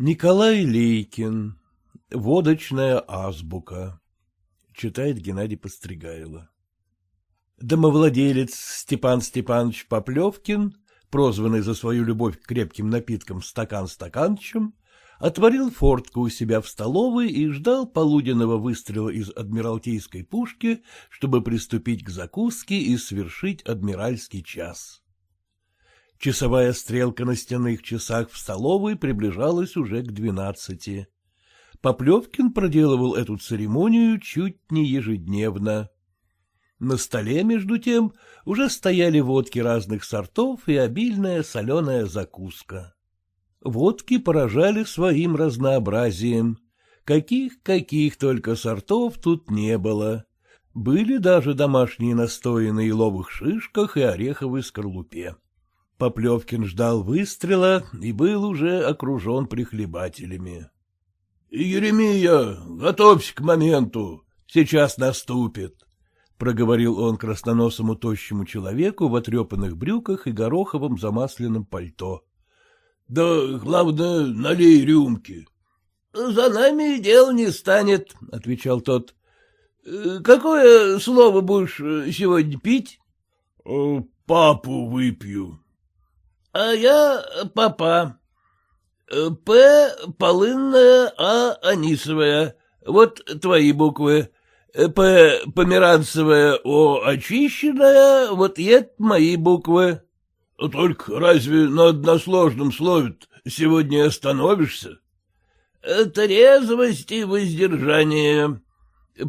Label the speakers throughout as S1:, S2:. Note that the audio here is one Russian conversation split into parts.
S1: Николай Лейкин. Водочная азбука. Читает Геннадий Постригайло. Домовладелец Степан Степанович Поплевкин, прозванный за свою любовь к крепким напиткам стакан стаканчем, отворил фортку у себя в столовой и ждал полуденного выстрела из адмиралтейской пушки, чтобы приступить к закуске и свершить адмиральский час. Часовая стрелка на стенных часах в столовой приближалась уже к двенадцати. Поплевкин проделывал эту церемонию чуть не ежедневно. На столе, между тем, уже стояли водки разных сортов и обильная соленая закуска. Водки поражали своим разнообразием. Каких-каких только сортов тут не было. Были даже домашние настои на еловых шишках и ореховой скорлупе. Поплевкин ждал выстрела и был уже окружен прихлебателями. — Еремия, готовься к моменту, сейчас наступит, — проговорил он красноносому тощему человеку в отрепанных брюках и гороховом замасленном пальто. — Да, главное, налей рюмки. — За нами дел не станет, — отвечал тот. — Какое слово будешь сегодня пить? Э, — Папу выпью, а я папа. П полынная, А анисовая. Вот твои буквы. П померанцевая, О очищенная, вот это мои буквы. Только разве на односложном слове сегодня остановишься? Трезвость и воздержание.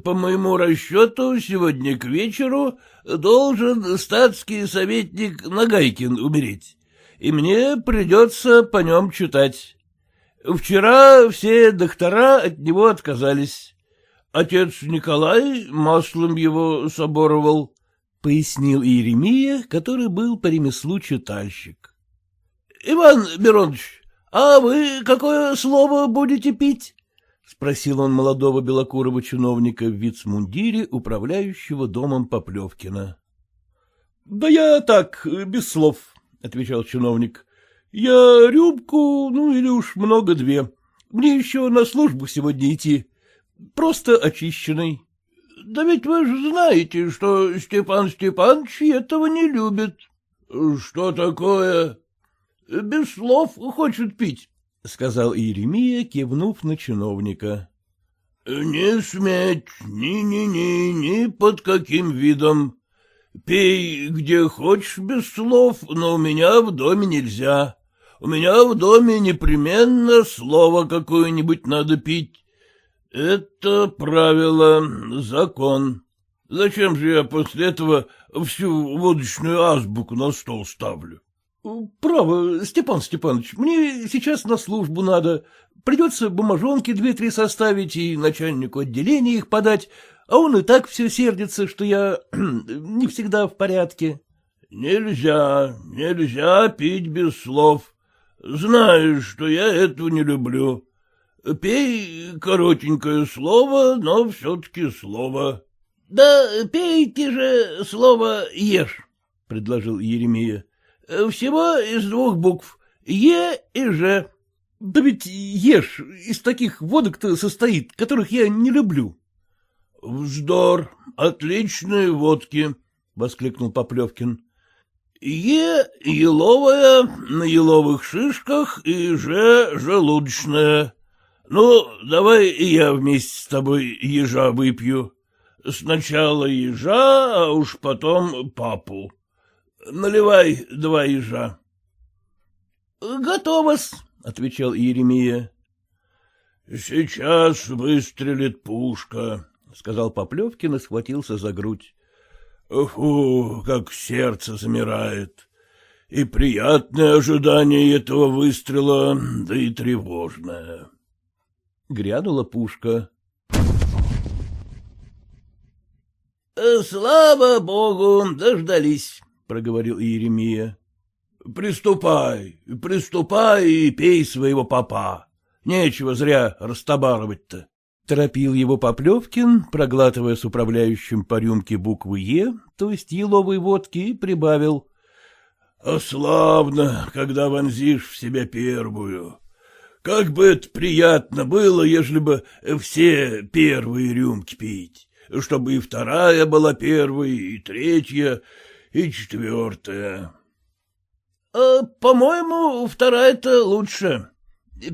S1: По моему расчету, сегодня к вечеру должен статский советник Нагайкин умереть и мне придется по нем читать. Вчера все доктора от него отказались. Отец Николай маслом его соборовал, — пояснил Иеремия, который был по ремеслу читальщик. — Иван Миронович, а вы какое слово будете пить? — спросил он молодого белокурого чиновника в вицмундире, управляющего домом Поплевкина. — Да я так, без слов, — отвечал чиновник. — Я рюмку, ну или уж много две. Мне еще на службу сегодня идти. Просто очищенный. — Да ведь вы же знаете, что Степан Степанович этого не любит. — Что такое? — Без слов хочет пить, — сказал Иеремия, кивнув на чиновника. — Не сметь, ни-ни-ни, ни под каким видом, Пей где хочешь без слов, но у меня в доме нельзя. У меня в доме непременно слово какое-нибудь надо пить. Это правило, закон. Зачем же я после этого всю водочную азбуку на стол ставлю? — Право, Степан Степанович, мне сейчас на службу надо. Придется бумажонки две-три составить и начальнику отделения их подать, а он и так все сердится, что я не всегда в порядке. — Нельзя, нельзя пить без слов. Знаешь, что я этого не люблю. Пей коротенькое слово, но все-таки слово. — Да пейте же слово «ешь», — предложил Еремия. — Всего из двух букв — «е» и «ж». — Да ведь ешь из таких водок-то состоит, которых я не люблю. — Вздор, отличные водки, — воскликнул Поплевкин. — Е еловая на еловых шишках и же желудочная. Ну, давай и я вместе с тобой ежа выпью. Сначала ежа, а уж потом папу. Наливай два ежа. — Готово-с, — отвечал Иеремия. — Сейчас выстрелит пушка, — сказал Поплевкин и схватился за грудь. — Фу, как сердце замирает. И приятное ожидание этого выстрела, да и тревожное. Грянула пушка. — Слава богу, дождались, — проговорил Иеремия. — Приступай, приступай и пей своего папа. Нечего зря растобарывать-то. Торопил его Поплевкин, проглатывая с управляющим по рюмке буквы «Е», то есть еловой водки, и прибавил. — А славно, когда вонзишь в себя первую. Как бы это приятно было, ежели бы все первые рюмки пить, чтобы и вторая была первой, и третья, и четвертая. А, — По-моему, вторая-то лучше.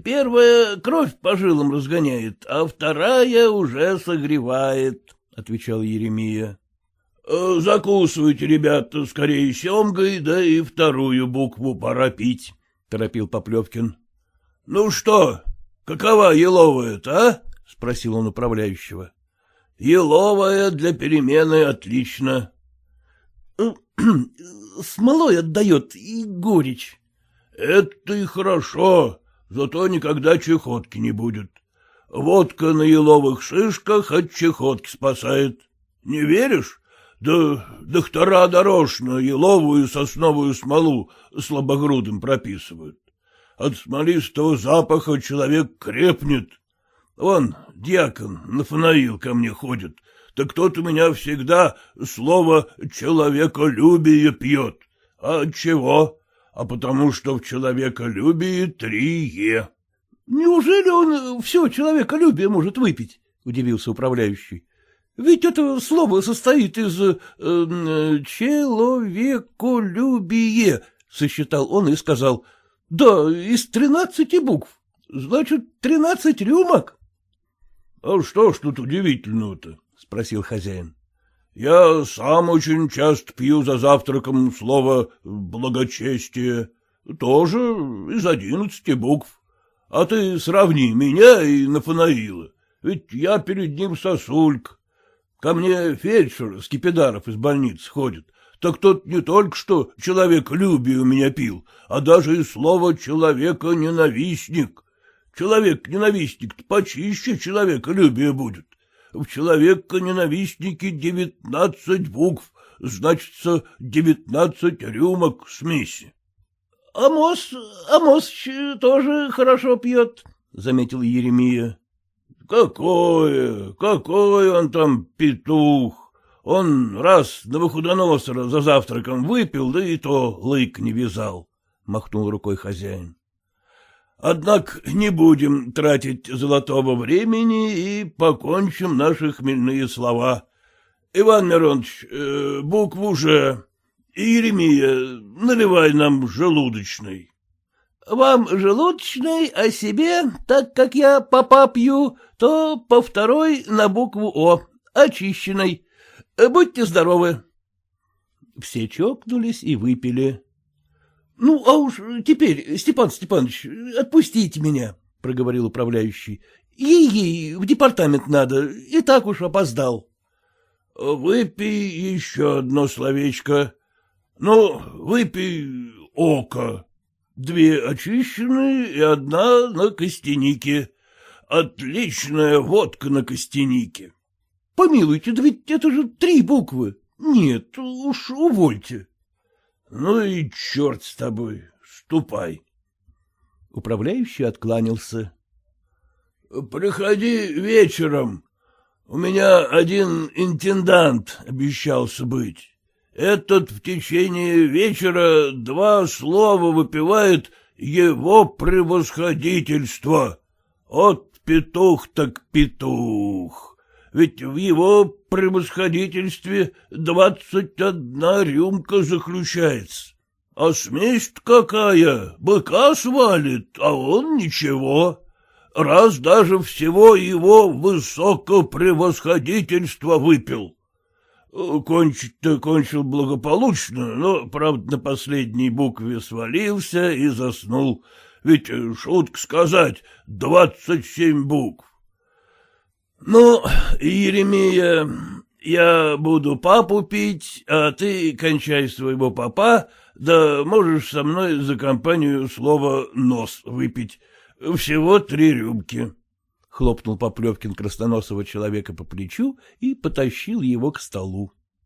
S1: Первая кровь по жилам разгоняет, а вторая уже согревает, — отвечал Еремия. — Закусывайте, ребята, скорее семгой, да и вторую букву пора пить, — торопил Поплевкин. — Ну что, какова еловая-то, а? — спросил он управляющего. — Еловая для перемены отлично. — Смолой отдает и горечь. — Это и хорошо, зато никогда чехотки не будет. Водка на еловых шишках от чехотки спасает. Не веришь? Да доктора дорожно еловую сосновую смолу слабогрудым прописывают. От смолистого запаха человек крепнет. Вон, дьякон Нафанаил ко мне ходит, так тот у меня всегда слово «человеколюбие» пьет. А чего? А потому что в человеколюбии три «е». — Неужели он все человеколюбие может выпить? — удивился управляющий. — Ведь это слово состоит из э, «человеколюбие», — сосчитал он и сказал. — Да, из тринадцати букв. Значит, тринадцать рюмок. — А что ж тут удивительного-то? — спросил хозяин. — Я сам очень часто пью за завтраком слово «благочестие». Тоже из одиннадцати букв. А ты сравни меня и Нафанаила, ведь я перед ним сосульк. Ко мне фельдшер Скипидаров из больницы ходит, так тот не только что человек-любие у меня пил, а даже и слово «человека-ненавистник». Человек-ненавистник-то почище человека-любие будет. В человека-ненавистнике девятнадцать букв, значится девятнадцать рюмок смеси. — Амос, Амосыч тоже хорошо пьет, — заметил Еремия. — Какое, какой он там петух! Он раз на Новохудоносора за завтраком выпил, да и то лык не вязал, — махнул рукой хозяин. Однако не будем тратить золотого времени и покончим наши хмельные слова. Иван Миронович, э, букву «Ж». Еремия, наливай нам желудочный. — Вам желудочный, а себе, так как я попа пью, то по второй на букву О, очищенной. Будьте здоровы. Все чокнулись и выпили. — Ну, а уж теперь, Степан Степанович, отпустите меня, — проговорил управляющий. Ей-ей, в департамент надо, и так уж опоздал. — Выпей еще одно словечко, ну, выпей око. Две очищенные и одна на костянике. Отличная водка на костянике. Помилуйте, да ведь это же три буквы. Нет, уж увольте. Ну и черт с тобой, ступай. Управляющий откланялся. — Приходи вечером. У меня один интендант обещался быть. Этот в течение вечера два слова выпивает его превосходительство. От петух так петух. Ведь в его превосходительстве двадцать одна рюмка заключается. А смесь какая, быка свалит, а он ничего. Раз даже всего его высокопревосходительство выпил. Кончить-то кончил благополучно, но, правда, на последней букве свалился и заснул. Ведь, шутка сказать, двадцать семь букв. Ну, Еремия, я буду папу пить, а ты кончай своего папа, да можешь со мной за компанию слово «нос» выпить. Всего три рюмки хлопнул Поплевкин красноносого человека по плечу и потащил его к столу.